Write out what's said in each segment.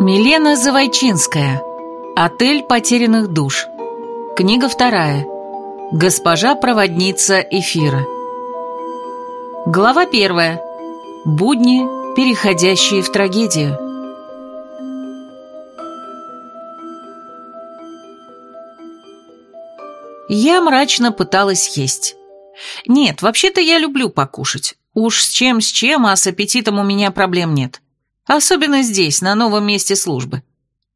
Милена Завойчинская. Отель потерянных душ. Книга вторая. Госпожа-проводница эфира. Глава первая. Будни, переходящие в трагедию. Я мрачно пыталась есть. Нет, вообще-то я люблю покушать. Уж с чем с чем, а с аппетитом у меня проблем нет. Особенно здесь, на новом месте службы.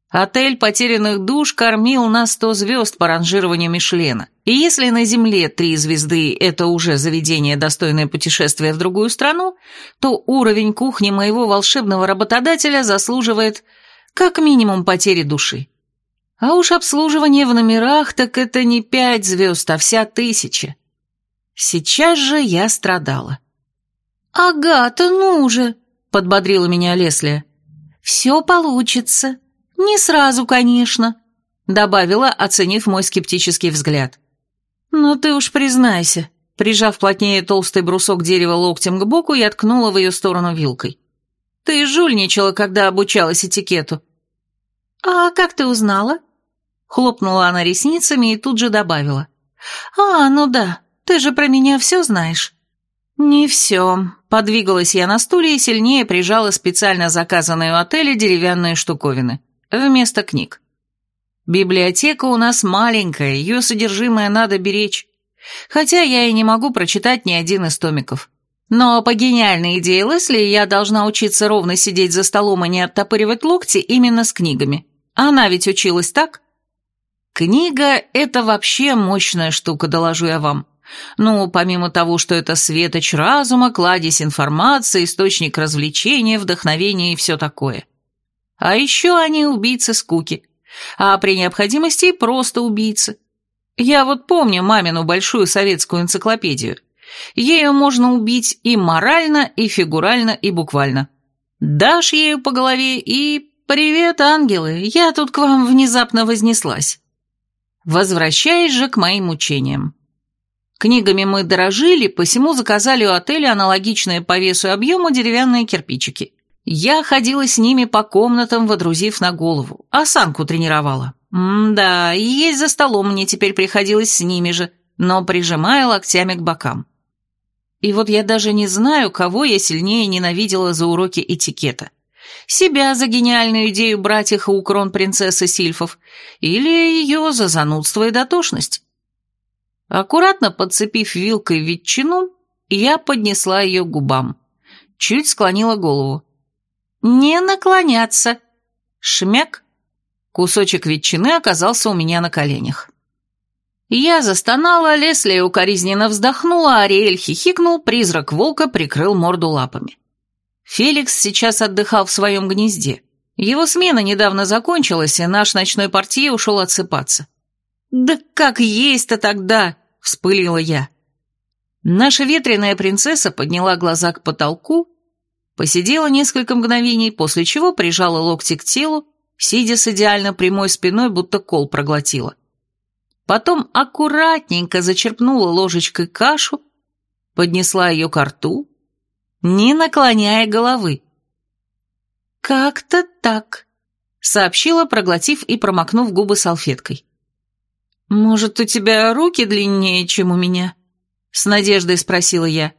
Отель потерянных душ кормил на сто звезд по ранжированию Мишлена. И если на Земле три звезды – это уже заведение, достойное путешествия в другую страну, то уровень кухни моего волшебного работодателя заслуживает как минимум потери души. А уж обслуживание в номерах, так это не пять звезд, а вся тысяча. Сейчас же я страдала. «Агата, ну же!» Подбодрила меня Лесли. «Все получится. Не сразу, конечно», — добавила, оценив мой скептический взгляд. «Ну ты уж признайся», — прижав плотнее толстый брусок дерева локтем к боку, я ткнула в ее сторону вилкой. «Ты жульничала, когда обучалась этикету». «А как ты узнала?» Хлопнула она ресницами и тут же добавила. «А, ну да, ты же про меня все знаешь». «Не все», Подвигалась я на стуле и сильнее прижала специально заказанные у отеля деревянные штуковины. Вместо книг. Библиотека у нас маленькая, ее содержимое надо беречь. Хотя я и не могу прочитать ни один из томиков. Но по гениальной идее Лесли я должна учиться ровно сидеть за столом и не оттопыривать локти именно с книгами. Она ведь училась так? Книга — это вообще мощная штука, доложу я вам. Ну, помимо того, что это светоч разума, кладезь информации, источник развлечения, вдохновения и все такое. А еще они убийцы скуки. А при необходимости просто убийцы. Я вот помню мамину большую советскую энциклопедию. Ею можно убить и морально, и фигурально, и буквально. Дашь ею по голове и... «Привет, ангелы, я тут к вам внезапно вознеслась». Возвращаясь же к моим учениям. Книгами мы дорожили, посему заказали у отеля аналогичные по весу и объему деревянные кирпичики. Я ходила с ними по комнатам, водрузив на голову. Осанку тренировала. М-да, и есть за столом мне теперь приходилось с ними же, но прижимая локтями к бокам. И вот я даже не знаю, кого я сильнее ненавидела за уроки этикета. Себя за гениальную идею брать их у крон принцессы Сильфов или ее за занудство и дотошность. Аккуратно подцепив вилкой ветчину, я поднесла ее к губам. Чуть склонила голову. «Не наклоняться!» Шмяк! Кусочек ветчины оказался у меня на коленях. Я застонала, Лесли укоризненно вздохнула, Ариэль хихикнул, призрак волка прикрыл морду лапами. Феликс сейчас отдыхал в своем гнезде. Его смена недавно закончилась, и наш ночной портье ушел отсыпаться. «Да как есть-то тогда!» Вспылила я. Наша ветреная принцесса подняла глаза к потолку, посидела несколько мгновений, после чего прижала локти к телу, сидя с идеально прямой спиной, будто кол проглотила. Потом аккуратненько зачерпнула ложечкой кашу, поднесла ее к рту, не наклоняя головы. «Как-то так», — сообщила, проглотив и промокнув губы салфеткой. «Может, у тебя руки длиннее, чем у меня?» — с надеждой спросила я.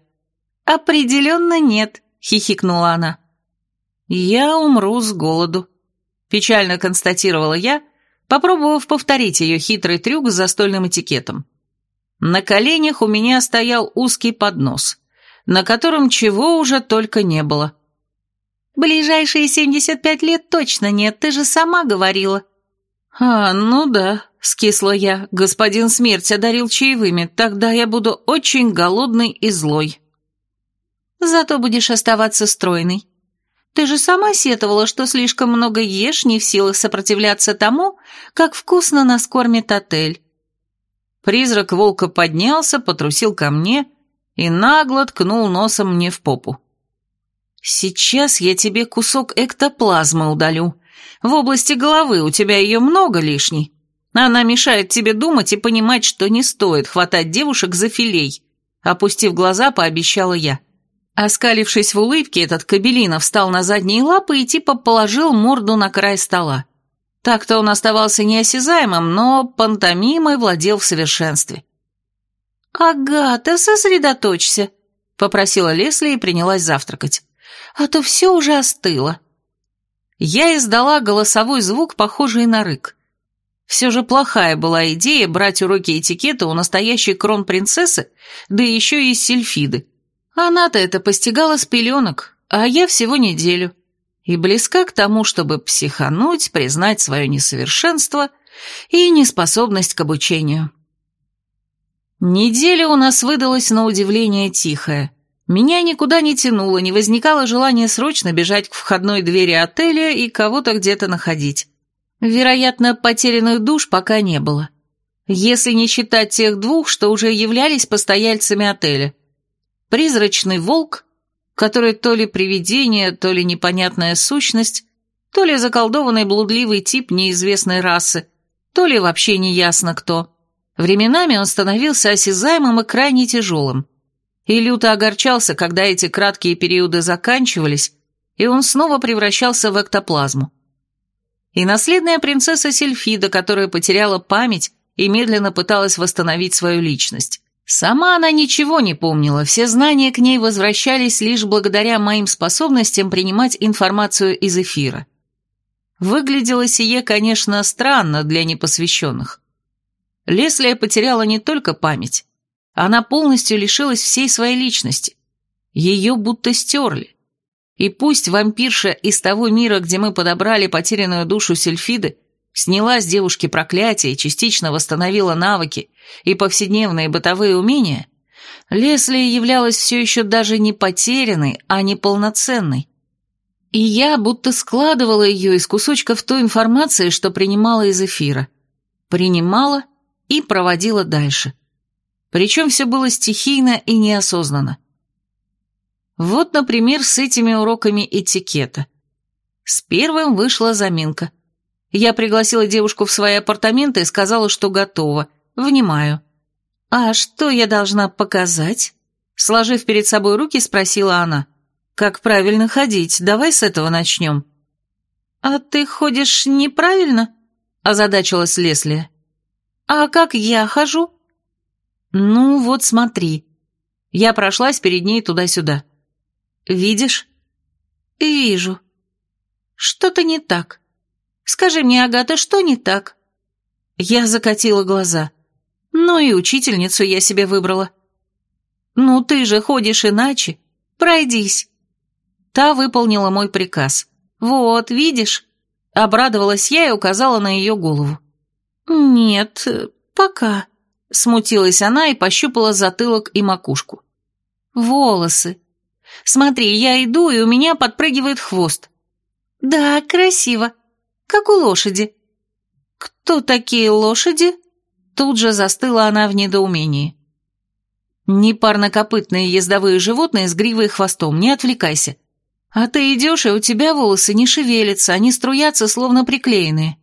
«Определенно нет», — хихикнула она. «Я умру с голоду», — печально констатировала я, попробовав повторить ее хитрый трюк с застольным этикетом. На коленях у меня стоял узкий поднос, на котором чего уже только не было. «Ближайшие семьдесят пять лет точно нет, ты же сама говорила». «А, ну да», Скисла я. Господин Смерть одарил чаевыми. Тогда я буду очень голодный и злой. Зато будешь оставаться стройной. Ты же сама сетовала, что слишком много ешь, не в силах сопротивляться тому, как вкусно нас кормит отель. Призрак волка поднялся, потрусил ко мне и нагло ткнул носом мне в попу. «Сейчас я тебе кусок эктоплазмы удалю. В области головы у тебя ее много лишней. Она мешает тебе думать и понимать, что не стоит хватать девушек за филей», опустив глаза, пообещала я. Оскалившись в улыбке, этот Кабелинов встал на задние лапы и типа положил морду на край стола. Так-то он оставался неосязаемым, но пантомимой владел в совершенстве. «Агата, сосредоточься», — попросила Лесли и принялась завтракать. «А то все уже остыло». Я издала голосовой звук, похожий на рык. Все же плохая была идея брать уроки этикета у настоящей кронпринцессы, да еще и из сельфиды. Она-то это постигала с пеленок, а я всего неделю. И близка к тому, чтобы психануть, признать свое несовершенство и неспособность к обучению. Неделя у нас выдалась на удивление тихая. Меня никуда не тянуло, не возникало желания срочно бежать к входной двери отеля и кого-то где-то находить. Вероятно, потерянных душ пока не было. Если не считать тех двух, что уже являлись постояльцами отеля. Призрачный волк, который то ли привидение, то ли непонятная сущность, то ли заколдованный блудливый тип неизвестной расы, то ли вообще неясно кто. Временами он становился осязаемым и крайне тяжелым. И люто огорчался, когда эти краткие периоды заканчивались, и он снова превращался в эктоплазму. И наследная принцесса Сельфида, которая потеряла память и медленно пыталась восстановить свою личность. Сама она ничего не помнила, все знания к ней возвращались лишь благодаря моим способностям принимать информацию из эфира. Выглядело сие, конечно, странно для непосвященных. Леслия потеряла не только память, она полностью лишилась всей своей личности. Ее будто стерли. И пусть вампирша из того мира, где мы подобрали потерянную душу Сельфиды, сняла с девушки проклятие частично восстановила навыки и повседневные бытовые умения, Лесли являлась все еще даже не потерянной, а неполноценной. И я будто складывала ее из кусочков той информации, что принимала из эфира. Принимала и проводила дальше. Причем все было стихийно и неосознанно. Вот, например, с этими уроками этикета. С первым вышла заминка – я пригласила девушку в свои апартаменты и сказала, что готова. Внимаю. «А что я должна показать?» Сложив перед собой руки, спросила она. «Как правильно ходить? Давай с этого начнем». «А ты ходишь неправильно?» озадачилась Лесли. «А как я хожу?» «Ну, вот смотри». Я прошлась перед ней туда-сюда. «Видишь?» «Вижу. Что-то не так. Скажи мне, Агата, что не так?» Я закатила глаза. Ну и учительницу я себе выбрала. «Ну ты же ходишь иначе. Пройдись». Та выполнила мой приказ. «Вот, видишь?» Обрадовалась я и указала на ее голову. «Нет, пока», — смутилась она и пощупала затылок и макушку. «Волосы. Смотри, я иду, и у меня подпрыгивает хвост». «Да, красиво», как у лошади». «Кто такие лошади?» Тут же застыла она в недоумении. «Непарнокопытные ездовые животные с гривой и хвостом, не отвлекайся. А ты идешь, и у тебя волосы не шевелятся, они струятся, словно приклеенные.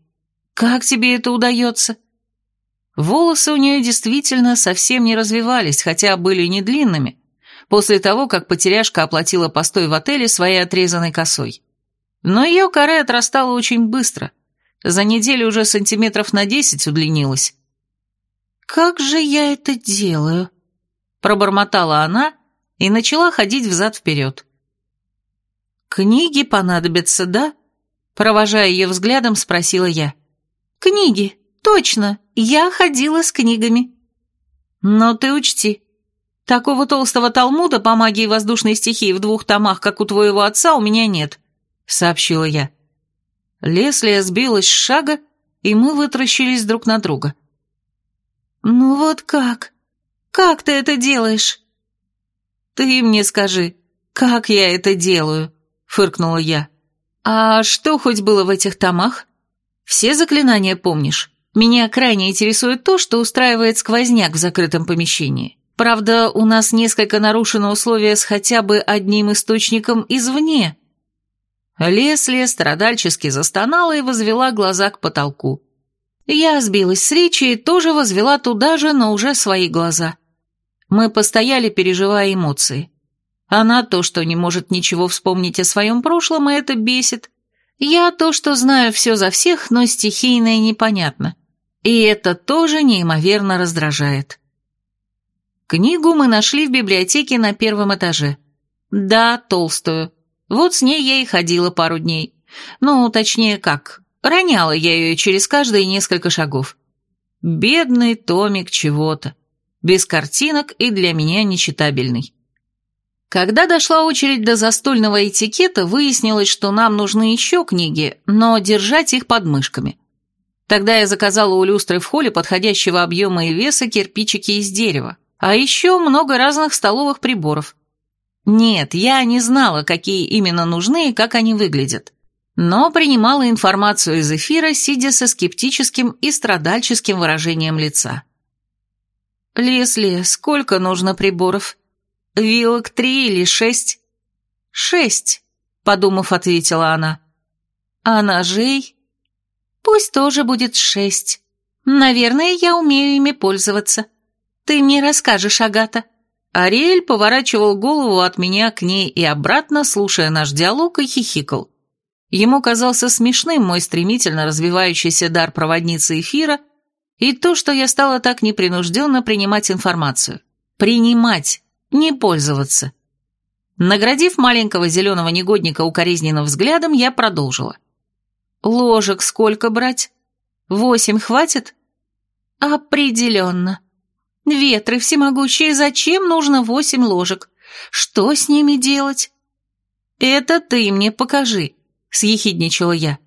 Как тебе это удается?» Волосы у нее действительно совсем не развивались, хотя были не длинными, после того, как потеряшка оплатила постой в отеле своей отрезанной косой. Но ее коре отрастала очень быстро. За неделю уже сантиметров на десять удлинилась. «Как же я это делаю?» Пробормотала она и начала ходить взад-вперед. «Книги понадобятся, да?» Провожая ее взглядом, спросила я. «Книги, точно, я ходила с книгами». «Но ты учти, такого толстого талмуда по магии воздушной стихии в двух томах, как у твоего отца, у меня нет сообщила я. Леслия сбилась с шага, и мы вытращились друг на друга. «Ну вот как? Как ты это делаешь?» «Ты мне скажи, как я это делаю?» — фыркнула я. «А что хоть было в этих томах? Все заклинания помнишь? Меня крайне интересует то, что устраивает сквозняк в закрытом помещении. Правда, у нас несколько нарушено условия с хотя бы одним источником извне, Лесли страдальчески застонала и возвела глаза к потолку. Я сбилась с речи и тоже возвела туда же, но уже свои глаза. Мы постояли, переживая эмоции. Она то, что не может ничего вспомнить о своем прошлом, и это бесит. Я то, что знаю все за всех, но стихийно и непонятно. И это тоже неимоверно раздражает. Книгу мы нашли в библиотеке на первом этаже. Да, толстую. Вот с ней я и ходила пару дней. Ну, точнее как, роняла я ее через каждые несколько шагов. Бедный томик чего-то. Без картинок и для меня нечитабельный. Когда дошла очередь до застольного этикета, выяснилось, что нам нужны еще книги, но держать их под мышками. Тогда я заказала у люстры в холле подходящего объема и веса кирпичики из дерева, а еще много разных столовых приборов. Нет, я не знала, какие именно нужны и как они выглядят, но принимала информацию из эфира, сидя со скептическим и страдальческим выражением лица. «Лесли, сколько нужно приборов?» «Вилок три или шесть?» «Шесть», — подумав, ответила она. «А ножей?» «Пусть тоже будет шесть. Наверное, я умею ими пользоваться. Ты мне расскажешь, Агата». Ариэль поворачивал голову от меня к ней и обратно, слушая наш диалог, и хихикал. Ему казался смешным мой стремительно развивающийся дар проводницы эфира и то, что я стала так непринужденно принимать информацию. Принимать, не пользоваться. Наградив маленького зеленого негодника укоризненным взглядом, я продолжила. Ложек сколько брать? Восемь хватит? Определенно. Ветры всемогущие, зачем нужно восемь ложек? Что с ними делать? Это ты мне покажи, съехидничала я.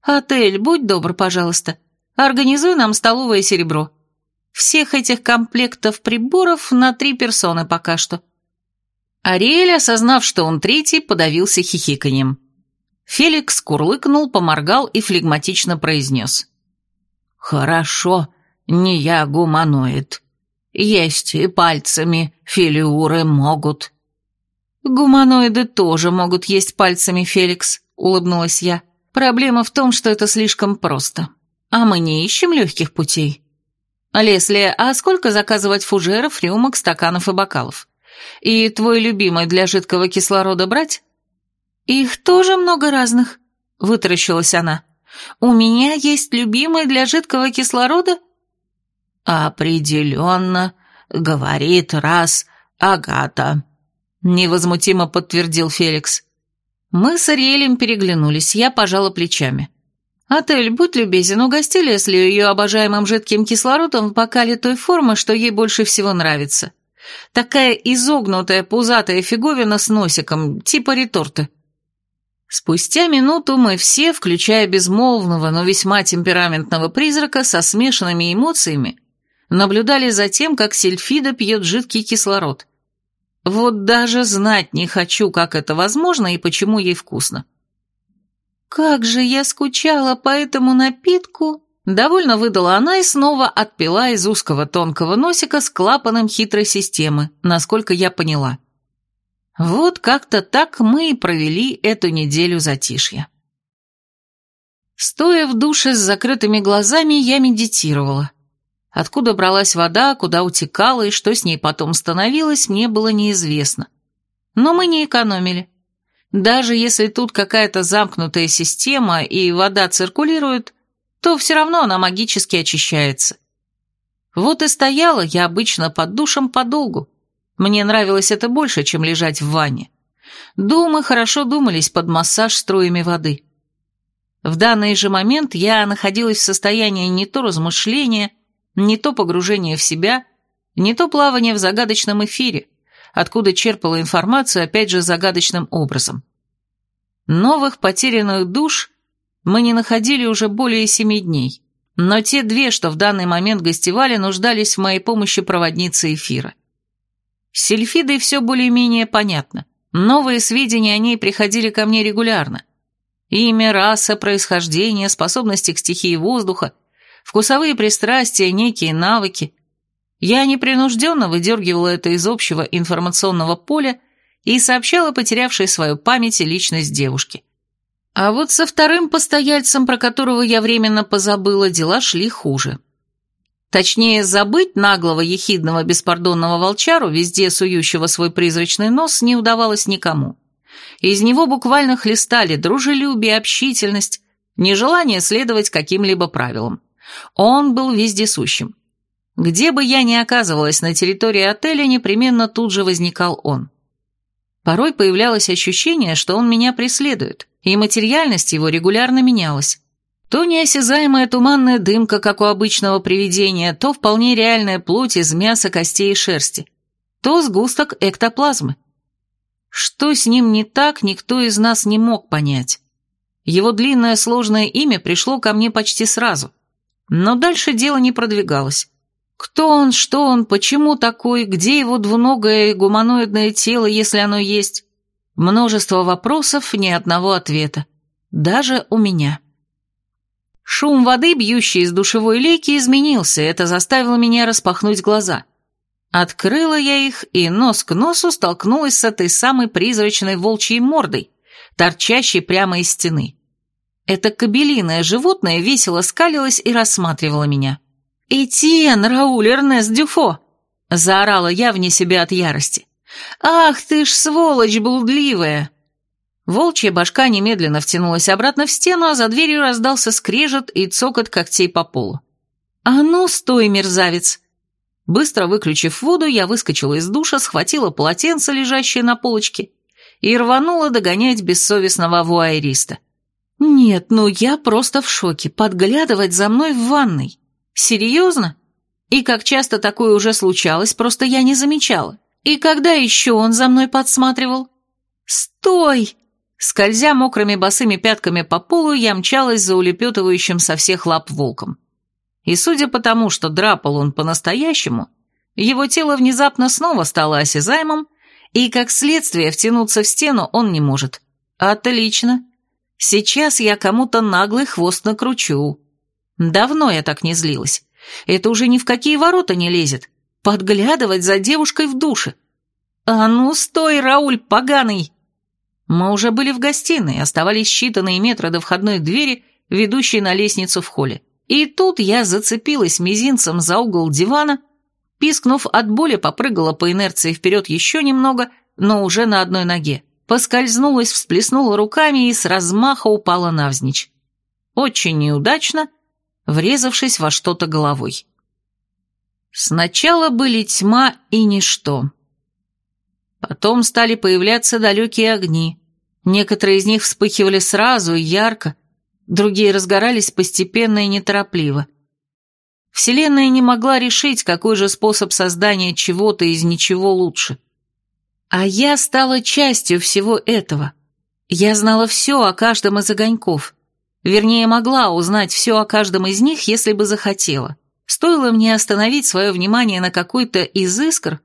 Отель, будь добр, пожалуйста, организуй нам столовое серебро. Всех этих комплектов приборов на три персоны пока что. Ариэль, осознав, что он третий, подавился хихиканьем. Феликс курлыкнул, поморгал и флегматично произнес. «Хорошо, не я гуманоид. Есть и пальцами, филиуры могут». «Гуманоиды тоже могут есть пальцами, Феликс», — улыбнулась я. «Проблема в том, что это слишком просто. А мы не ищем легких путей». «Лесли, а сколько заказывать фужеров, рюмок, стаканов и бокалов? И твой любимый для жидкого кислорода брать?» «Их тоже много разных», — вытаращилась она. «У меня есть любимый для жидкого кислорода?» «Определенно, говорит раз Агата», — невозмутимо подтвердил Феликс. Мы с Ариэлем переглянулись, я пожала плечами. «Отель, будь любезен, угости Лесли ее обожаемым жидким кислородом в бокале той формы, что ей больше всего нравится. Такая изогнутая пузатая фиговина с носиком, типа реторты». Спустя минуту мы все, включая безмолвного, но весьма темпераментного призрака со смешанными эмоциями, наблюдали за тем, как Сильфида пьет жидкий кислород. Вот даже знать не хочу, как это возможно и почему ей вкусно. «Как же я скучала по этому напитку!» Довольно выдала она и снова отпила из узкого тонкого носика с клапаном хитрой системы, насколько я поняла. Вот как-то так мы и провели эту неделю затишья. Стоя в душе с закрытыми глазами, я медитировала. Откуда бралась вода, куда утекала и что с ней потом становилось, мне было неизвестно. Но мы не экономили. Даже если тут какая-то замкнутая система и вода циркулирует, то все равно она магически очищается. Вот и стояла я обычно под душем подолгу. Мне нравилось это больше, чем лежать в ванне. Думы хорошо думались под массаж струями воды. В данный же момент я находилась в состоянии не то размышления, не то погружения в себя, не то плавания в загадочном эфире, откуда черпала информацию опять же загадочным образом. Новых потерянных душ мы не находили уже более семи дней, но те две, что в данный момент гостевали, нуждались в моей помощи проводницы эфира. С Сильфидой все более-менее понятно. Новые сведения о ней приходили ко мне регулярно. Имя, раса, происхождение, способности к стихии воздуха, вкусовые пристрастия, некие навыки. Я непринужденно выдергивала это из общего информационного поля и сообщала потерявшей свою память и личность девушки. А вот со вторым постояльцем, про которого я временно позабыла, дела шли хуже. Точнее, забыть наглого, ехидного, беспардонного волчару, везде сующего свой призрачный нос, не удавалось никому. Из него буквально хлестали дружелюбие, общительность, нежелание следовать каким-либо правилам. Он был вездесущим. Где бы я ни оказывалась на территории отеля, непременно тут же возникал он. Порой появлялось ощущение, что он меня преследует, и материальность его регулярно менялась. То неосязаемая туманная дымка, как у обычного привидения, то вполне реальная плоть из мяса, костей и шерсти, то сгусток эктоплазмы. Что с ним не так, никто из нас не мог понять. Его длинное сложное имя пришло ко мне почти сразу. Но дальше дело не продвигалось. Кто он, что он, почему такой, где его двуногое гуманоидное тело, если оно есть? Множество вопросов, ни одного ответа. Даже у меня. Шум воды, бьющий из душевой лейки, изменился, это заставило меня распахнуть глаза. Открыла я их и нос к носу столкнулась с этой самой призрачной волчьей мордой, торчащей прямо из стены. Это кобелиное животное весело скалилось и рассматривало меня. «Этьен, Рауль Эрнест Дюфо!» — заорала я вне себя от ярости. «Ах ты ж сволочь блудливая!» Волчья башка немедленно втянулась обратно в стену, а за дверью раздался скрежет и цокот когтей по полу. «А ну, стой, мерзавец!» Быстро выключив воду, я выскочила из душа, схватила полотенце, лежащее на полочке, и рванула догонять бессовестного вуайериста. «Нет, ну я просто в шоке. Подглядывать за мной в ванной. Серьезно? И как часто такое уже случалось, просто я не замечала. И когда еще он за мной подсматривал? Стой! Скользя мокрыми босыми пятками по полу, я мчалась за улепетывающим со всех лап волком. И судя по тому, что драпал он по-настоящему, его тело внезапно снова стало осязаемым, и, как следствие, втянуться в стену он не может. Отлично. Сейчас я кому-то наглый хвост накручу. Давно я так не злилась. Это уже ни в какие ворота не лезет. Подглядывать за девушкой в душе. А ну, стой, Рауль, поганый! Мы уже были в гостиной, оставались считанные метры до входной двери, ведущей на лестницу в холле. И тут я зацепилась мизинцем за угол дивана, пискнув от боли, попрыгала по инерции вперед еще немного, но уже на одной ноге. Поскользнулась, всплеснула руками и с размаха упала навзничь. Очень неудачно — врезавшись во что-то головой. Сначала были тьма и ничто. Потом стали появляться далекие огни. Некоторые из них вспыхивали сразу и ярко, другие разгорались постепенно и неторопливо. Вселенная не могла решить, какой же способ создания чего-то из ничего лучше. А я стала частью всего этого. Я знала все о каждом из огоньков. Вернее, могла узнать все о каждом из них, если бы захотела. Стоило мне остановить свое внимание на какой-то из искр,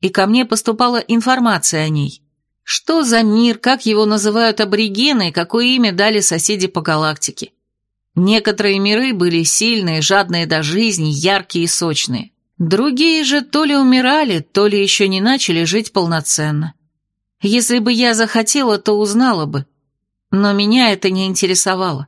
и ко мне поступала информация о ней. Что за мир, как его называют аборигены, какое имя дали соседи по галактике. Некоторые миры были сильные, жадные до жизни, яркие и сочные. Другие же то ли умирали, то ли еще не начали жить полноценно. Если бы я захотела, то узнала бы. Но меня это не интересовало.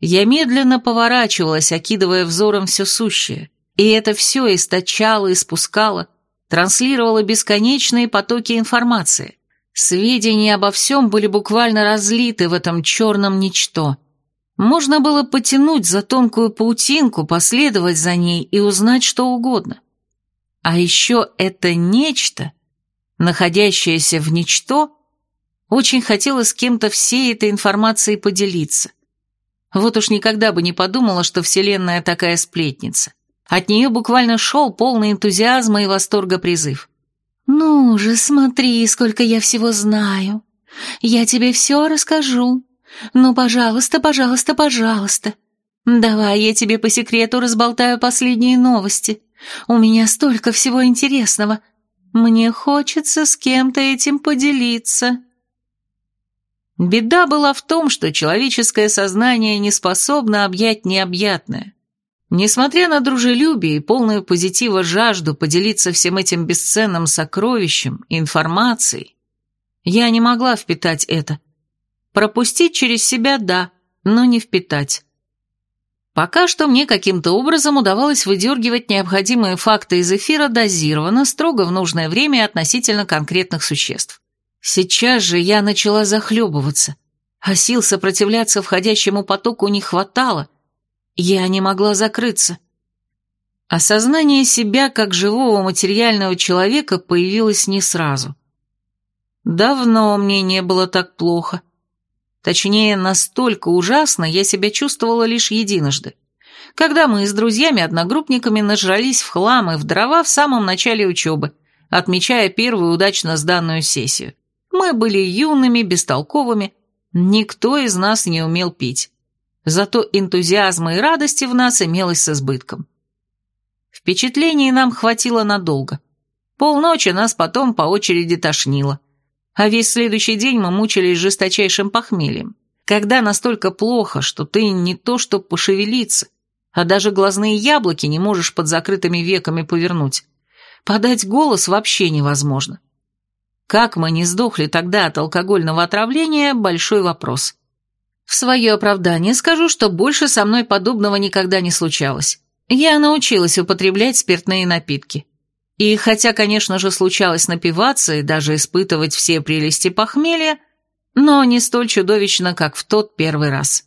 Я медленно поворачивалась, окидывая взором все сущее, и это все источало, испускало, транслировало бесконечные потоки информации. Сведения обо всем были буквально разлиты в этом черном ничто. Можно было потянуть за тонкую паутинку, последовать за ней и узнать что угодно. А еще это нечто, находящееся в ничто, очень хотелось с кем-то всей этой информацией поделиться. Вот уж никогда бы не подумала, что Вселенная такая сплетница. От нее буквально шел полный энтузиазма и восторга призыв. «Ну же, смотри, сколько я всего знаю. Я тебе все расскажу. Ну, пожалуйста, пожалуйста, пожалуйста. Давай я тебе по секрету разболтаю последние новости. У меня столько всего интересного. Мне хочется с кем-то этим поделиться». Беда была в том, что человеческое сознание не способно объять необъятное. Несмотря на дружелюбие и полную позитива жажду поделиться всем этим бесценным сокровищем, информацией, я не могла впитать это. Пропустить через себя – да, но не впитать. Пока что мне каким-то образом удавалось выдергивать необходимые факты из эфира дозированно, строго в нужное время и относительно конкретных существ. Сейчас же я начала захлебываться, а сил сопротивляться входящему потоку не хватало. Я не могла закрыться. Осознание себя как живого материального человека появилось не сразу. Давно мне не было так плохо. Точнее, настолько ужасно я себя чувствовала лишь единожды. Когда мы с друзьями-одногруппниками нажрались в хлам и в дрова в самом начале учебы, отмечая первую удачно сданную сессию. Мы были юными, бестолковыми, никто из нас не умел пить. Зато энтузиазма и радости в нас имелось с избытком. Впечатлений нам хватило надолго. Полночи нас потом по очереди тошнило а весь следующий день мы мучились жесточайшим похмельем, когда настолько плохо, что ты не то что пошевелиться, а даже глазные яблоки не можешь под закрытыми веками повернуть. Подать голос вообще невозможно. Как мы не сдохли тогда от алкогольного отравления – большой вопрос. В свое оправдание скажу, что больше со мной подобного никогда не случалось. Я научилась употреблять спиртные напитки. И хотя, конечно же, случалось напиваться и даже испытывать все прелести похмелья, но не столь чудовищно, как в тот первый раз.